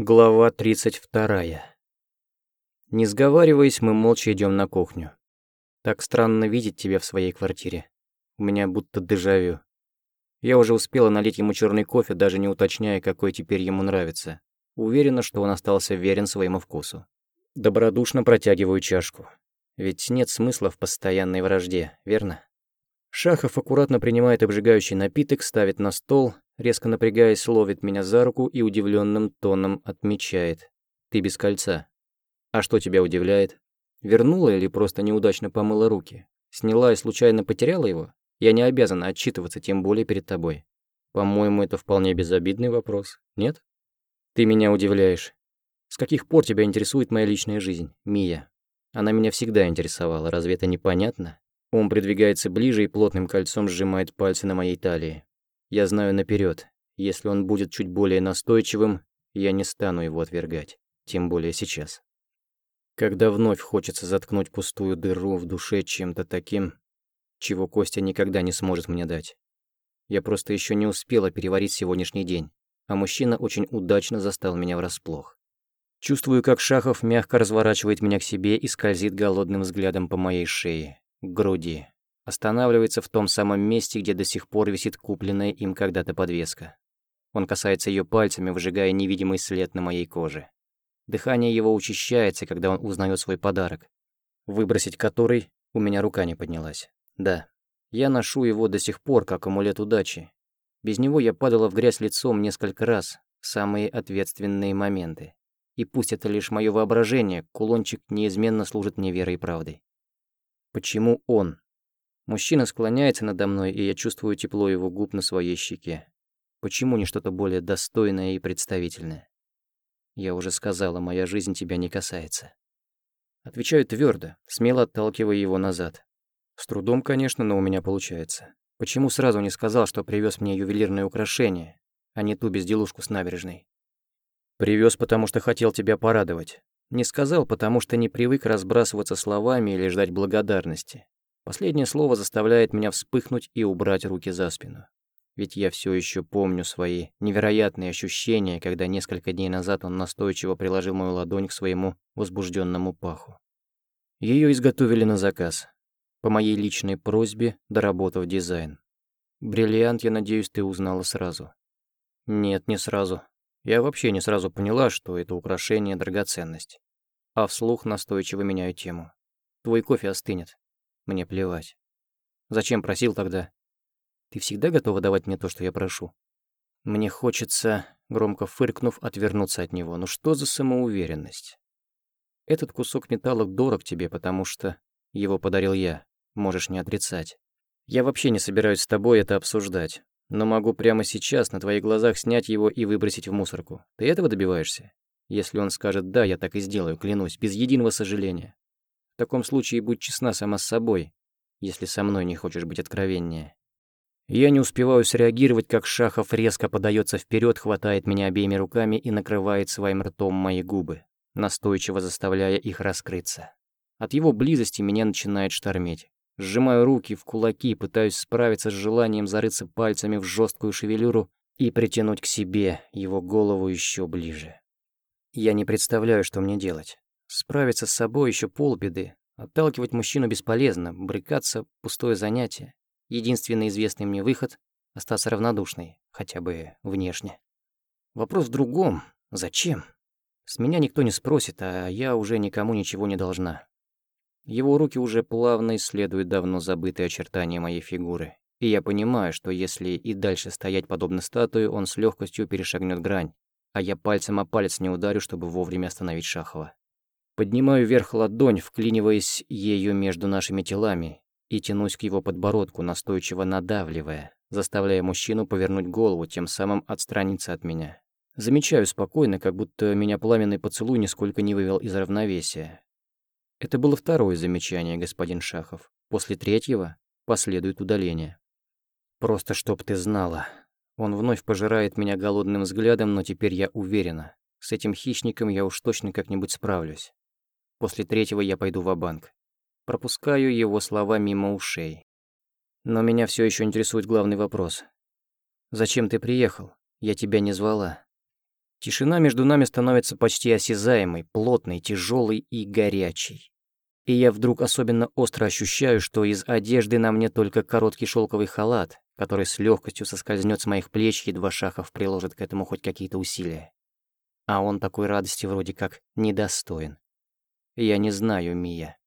Глава 32. Не сговариваясь, мы молча идем на кухню. Так странно видеть тебя в своей квартире. У меня будто дежавю. Я уже успела налить ему черный кофе, даже не уточняя, какой теперь ему нравится. Уверена, что он остался верен своему вкусу. Добродушно протягиваю чашку. Ведь нет смысла в постоянной вражде, верно? Шахов аккуратно принимает обжигающий напиток, ставит на стол, резко напрягаясь, ловит меня за руку и удивленным тоном отмечает. «Ты без кольца. А что тебя удивляет? Вернула или просто неудачно помыла руки? Сняла и случайно потеряла его? Я не обязана отчитываться, тем более перед тобой. По-моему, это вполне безобидный вопрос, нет? Ты меня удивляешь. С каких пор тебя интересует моя личная жизнь, Мия? Она меня всегда интересовала, разве это непонятно? Он придвигается ближе и плотным кольцом сжимает пальцы на моей талии. Я знаю наперед, если он будет чуть более настойчивым, я не стану его отвергать, тем более сейчас. Когда вновь хочется заткнуть пустую дыру в душе чем-то таким, чего Костя никогда не сможет мне дать. Я просто еще не успела переварить сегодняшний день, а мужчина очень удачно застал меня врасплох. Чувствую, как Шахов мягко разворачивает меня к себе и скользит голодным взглядом по моей шее, груди, Останавливается в том самом месте, где до сих пор висит купленная им когда-то подвеска. Он касается ее пальцами, выжигая невидимый след на моей коже. Дыхание его учащается, когда он узнает свой подарок, выбросить который у меня рука не поднялась. Да, я ношу его до сих пор, как амулет удачи. Без него я падала в грязь лицом несколько раз, в самые ответственные моменты. И пусть это лишь мое воображение, кулончик неизменно служит мне верой и правдой. Почему он, Мужчина склоняется надо мной, и я чувствую тепло его губ на своей щеке. Почему не что-то более достойное и представительное? Я уже сказала, моя жизнь тебя не касается. Отвечаю твердо, смело отталкивая его назад. С трудом, конечно, но у меня получается. Почему сразу не сказал, что привез мне ювелирное украшение, а не ту безделушку с набережной? Привез, потому что хотел тебя порадовать. Не сказал, потому что не привык разбрасываться словами или ждать благодарности. Последнее слово заставляет меня вспыхнуть и убрать руки за спину. Ведь я все еще помню свои невероятные ощущения, когда несколько дней назад он настойчиво приложил мою ладонь к своему возбужденному паху. Ее изготовили на заказ. По моей личной просьбе, доработав дизайн. Бриллиант, я надеюсь, ты узнала сразу. Нет, не сразу. Я вообще не сразу поняла, что это украшение – драгоценность. А вслух настойчиво меняю тему. Твой кофе остынет. Мне плевать. Зачем просил тогда? Ты всегда готова давать мне то, что я прошу? Мне хочется, громко фыркнув, отвернуться от него. Ну что за самоуверенность? Этот кусок металла дорог тебе, потому что его подарил я. Можешь не отрицать. Я вообще не собираюсь с тобой это обсуждать. Но могу прямо сейчас на твоих глазах снять его и выбросить в мусорку. Ты этого добиваешься? Если он скажет «да», я так и сделаю, клянусь, без единого сожаления. В таком случае будь честна сама с собой, если со мной не хочешь быть откровеннее. Я не успеваю среагировать, как Шахов резко подается вперед, хватает меня обеими руками и накрывает своим ртом мои губы, настойчиво заставляя их раскрыться. От его близости меня начинает штормить. Сжимаю руки в кулаки, пытаюсь справиться с желанием зарыться пальцами в жесткую шевелюру и притянуть к себе его голову еще ближе. Я не представляю, что мне делать. Справиться с собой еще полбеды. Отталкивать мужчину бесполезно, брыкаться — пустое занятие. Единственный известный мне выход — остаться равнодушной, хотя бы внешне. Вопрос в другом. Зачем? С меня никто не спросит, а я уже никому ничего не должна. Его руки уже плавно исследуют давно забытые очертания моей фигуры. И я понимаю, что если и дальше стоять подобно статуе, он с легкостью перешагнет грань, а я пальцем о палец не ударю, чтобы вовремя остановить Шахова. Поднимаю вверх ладонь, вклиниваясь ею между нашими телами, и тянусь к его подбородку, настойчиво надавливая, заставляя мужчину повернуть голову, тем самым отстраниться от меня. Замечаю спокойно, как будто меня пламенный поцелуй нисколько не вывел из равновесия. Это было второе замечание, господин Шахов. После третьего последует удаление. Просто чтоб ты знала. Он вновь пожирает меня голодным взглядом, но теперь я уверена. С этим хищником я уж точно как-нибудь справлюсь. После третьего я пойду в банк Пропускаю его слова мимо ушей. Но меня все еще интересует главный вопрос. «Зачем ты приехал? Я тебя не звала». Тишина между нами становится почти осязаемой, плотной, тяжелой и горячей. И я вдруг особенно остро ощущаю, что из одежды на мне только короткий шелковый халат, который с легкостью соскользнет с моих плеч, едва Шахов приложит к этому хоть какие-то усилия. А он такой радости вроде как недостоин. Я не знаю, Мия.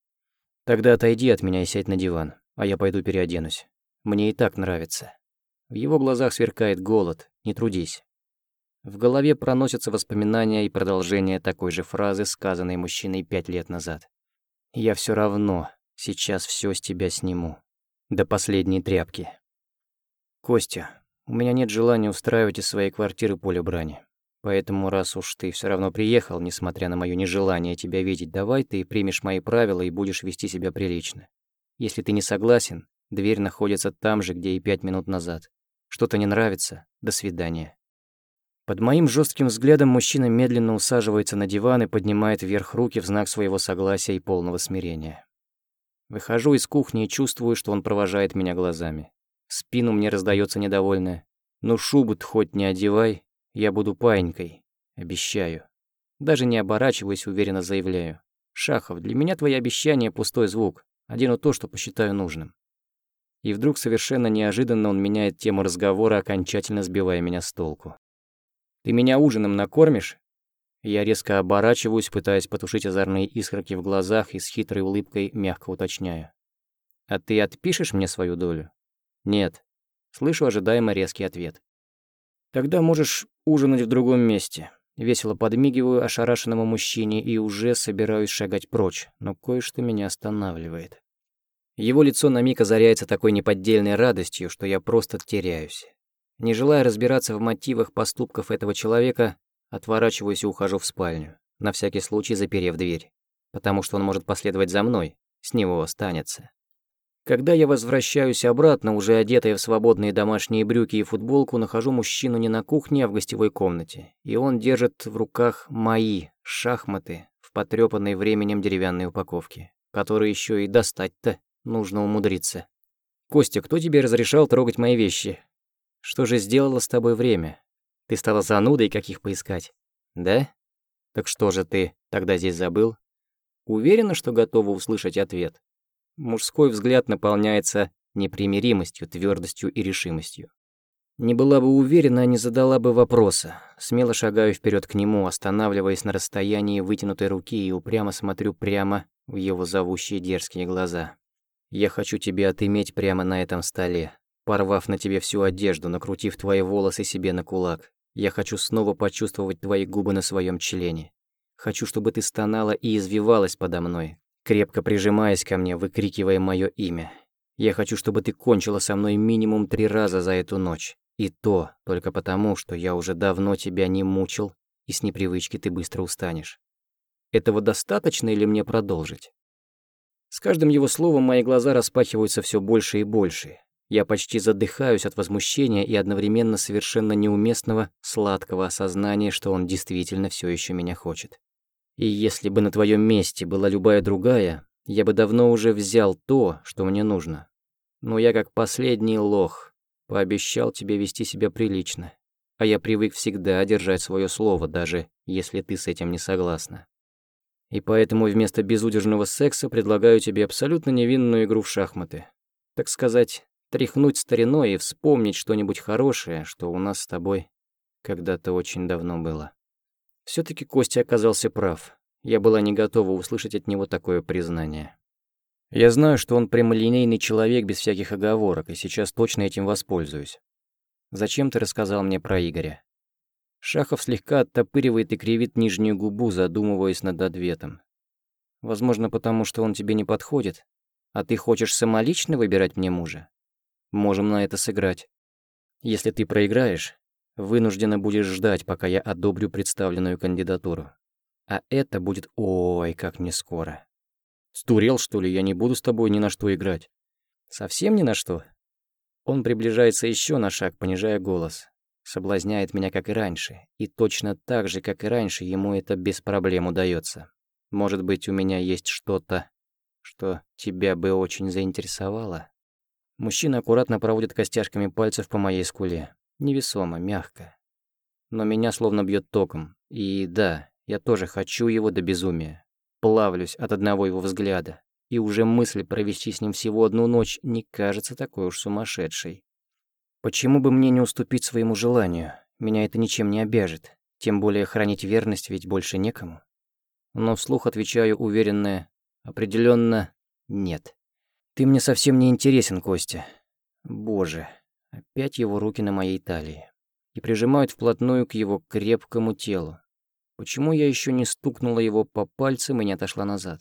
Тогда отойди от меня и сядь на диван, а я пойду переоденусь. Мне и так нравится. В его глазах сверкает голод, не трудись. В голове проносятся воспоминания и продолжение такой же фразы, сказанной мужчиной пять лет назад. «Я все равно сейчас все с тебя сниму. До последней тряпки». «Костя, у меня нет желания устраивать из своей квартиры поле брани. Поэтому, раз уж ты все равно приехал, несмотря на мое нежелание тебя видеть, давай ты примешь мои правила и будешь вести себя прилично. Если ты не согласен, дверь находится там же, где и пять минут назад. Что-то не нравится? До свидания». Под моим жестким взглядом мужчина медленно усаживается на диван и поднимает вверх руки в знак своего согласия и полного смирения. Выхожу из кухни и чувствую, что он провожает меня глазами. Спину мне раздается недовольное. «Ну шубу хоть не одевай, я буду паинькой. Обещаю». Даже не оборачиваясь, уверенно заявляю. «Шахов, для меня твои обещания — пустой звук. Одену то, что посчитаю нужным». И вдруг совершенно неожиданно он меняет тему разговора, окончательно сбивая меня с толку. Ты меня ужином накормишь?» Я резко оборачиваюсь, пытаясь потушить озорные искорки в глазах и с хитрой улыбкой мягко уточняю. «А ты отпишешь мне свою долю?» «Нет». Слышу ожидаемо резкий ответ. «Тогда можешь ужинать в другом месте». Весело подмигиваю ошарашенному мужчине и уже собираюсь шагать прочь, но кое-что меня останавливает. Его лицо на миг озаряется такой неподдельной радостью, что я просто теряюсь. Не желая разбираться в мотивах поступков этого человека, отворачиваюсь и ухожу в спальню, на всякий случай заперев дверь, потому что он может последовать за мной, с него останется. Когда я возвращаюсь обратно, уже одетая в свободные домашние брюки и футболку, нахожу мужчину не на кухне, а в гостевой комнате, и он держит в руках мои шахматы в потрёпанной временем деревянной упаковке, которые еще и достать-то нужно умудриться. «Костя, кто тебе разрешал трогать мои вещи?» Что же сделало с тобой время? Ты стала занудой, каких поискать? Да? Так что же ты тогда здесь забыл? Уверена, что готова услышать ответ? Мужской взгляд наполняется непримиримостью, твердостью и решимостью. Не была бы уверена, не задала бы вопроса. Смело шагаю вперед к нему, останавливаясь на расстоянии вытянутой руки и упрямо смотрю прямо в его зовущие дерзкие глаза. «Я хочу тебя отыметь прямо на этом столе, порвав на тебе всю одежду, накрутив твои волосы себе на кулак. Я хочу снова почувствовать твои губы на своем члене. Хочу, чтобы ты стонала и извивалась подо мной, крепко прижимаясь ко мне, выкрикивая мое имя. Я хочу, чтобы ты кончила со мной минимум три раза за эту ночь. И то только потому, что я уже давно тебя не мучил, и с непривычки ты быстро устанешь. Этого достаточно или мне продолжить? С каждым его словом мои глаза распахиваются все больше и больше. Я почти задыхаюсь от возмущения и одновременно совершенно неуместного, сладкого осознания, что он действительно все еще меня хочет. И если бы на твоем месте была любая другая, я бы давно уже взял то, что мне нужно. Но я как последний лох пообещал тебе вести себя прилично, а я привык всегда держать свое слово, даже если ты с этим не согласна. И поэтому вместо безудержного секса предлагаю тебе абсолютно невинную игру в шахматы. Так сказать, тряхнуть стариной и вспомнить что-нибудь хорошее, что у нас с тобой когда-то очень давно было. Все таки Костя оказался прав. Я была не готова услышать от него такое признание. Я знаю, что он прямолинейный человек без всяких оговорок, и сейчас точно этим воспользуюсь. Зачем ты рассказал мне про Игоря? Шахов слегка оттопыривает и кривит нижнюю губу, задумываясь над ответом. Возможно, потому что он тебе не подходит, а ты хочешь самолично выбирать мне мужа? Можем на это сыграть. Если ты проиграешь, вынуждена будешь ждать, пока я одобрю представленную кандидатуру. А это будет ой, как не скоро. Стурел, что ли, я не буду с тобой ни на что играть. Совсем ни на что? Он приближается еще на шаг, понижая голос. Соблазняет меня, как и раньше. И точно так же, как и раньше, ему это без проблем удается. Может быть, у меня есть что-то, что тебя бы очень заинтересовало? Мужчина аккуратно проводит костяшками пальцев по моей скуле. Невесомо, мягко. но меня словно бьет током. И да, я тоже хочу его до безумия. Плавлюсь от одного его взгляда, и уже мысль провести с ним всего одну ночь не кажется такой уж сумасшедшей. Почему бы мне не уступить своему желанию? Меня это ничем не обяжет. Тем более хранить верность ведь больше некому. Но вслух отвечаю уверенное, определенно нет. Ты мне совсем не интересен, Костя. Боже, опять его руки на моей талии. И прижимают вплотную к его крепкому телу. Почему я еще не стукнула его по пальцам и не отошла назад?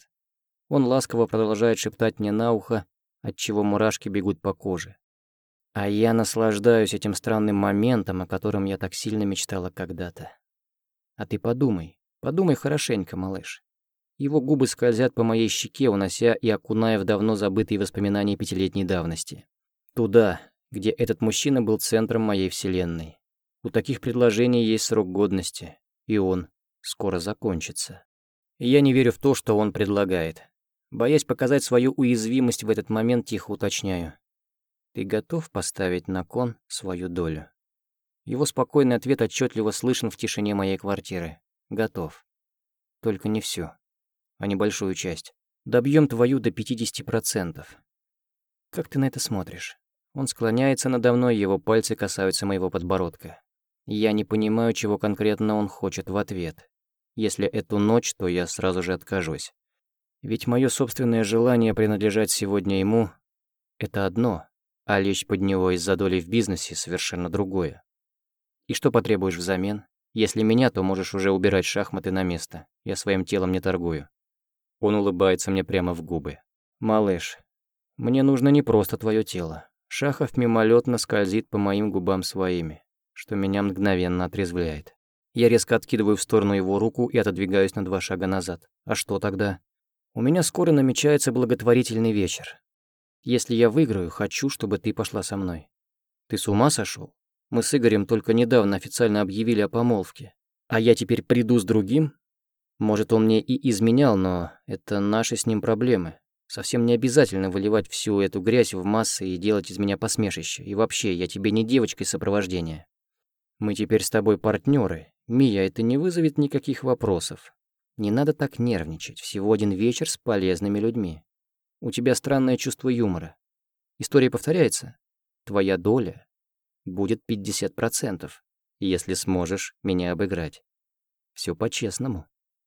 Он ласково продолжает шептать мне на ухо, отчего мурашки бегут по коже. А я наслаждаюсь этим странным моментом, о котором я так сильно мечтала когда-то. А ты подумай, подумай хорошенько, малыш. Его губы скользят по моей щеке, унося и окуная в давно забытые воспоминания пятилетней давности. Туда, где этот мужчина был центром моей вселенной. У таких предложений есть срок годности, и он скоро закончится. я не верю в то, что он предлагает. Боясь показать свою уязвимость в этот момент, тихо уточняю. Ты готов поставить на кон свою долю? Его спокойный ответ отчетливо слышен в тишине моей квартиры. Готов. Только не всю, а небольшую часть. Добьем твою до 50%. Как ты на это смотришь? Он склоняется надо мной, его пальцы касаются моего подбородка. Я не понимаю, чего конкретно он хочет в ответ. Если эту ночь, то я сразу же откажусь. Ведь мое собственное желание принадлежать сегодня ему — это одно, а лечь под него из-за доли в бизнесе — совершенно другое. И что потребуешь взамен? Если меня, то можешь уже убирать шахматы на место. Я своим телом не торгую. Он улыбается мне прямо в губы. «Малыш, мне нужно не просто твое тело. Шахов мимолетно скользит по моим губам своими, что меня мгновенно отрезвляет. Я резко откидываю в сторону его руку и отодвигаюсь на два шага назад. А что тогда? У меня скоро намечается благотворительный вечер. Если я выиграю, хочу, чтобы ты пошла со мной. Ты с ума сошел? Мы с Игорем только недавно официально объявили о помолвке. А я теперь приду с другим? Может, он мне и изменял, но это наши с ним проблемы. Совсем не обязательно выливать всю эту грязь в массы и делать из меня посмешище. И вообще, я тебе не девочка из сопровождения. Мы теперь с тобой партнеры. Мия, это не вызовет никаких вопросов. Не надо так нервничать. Всего один вечер с полезными людьми. У тебя странное чувство юмора. История повторяется. Твоя доля будет 50%, если сможешь меня обыграть. Все по-честному.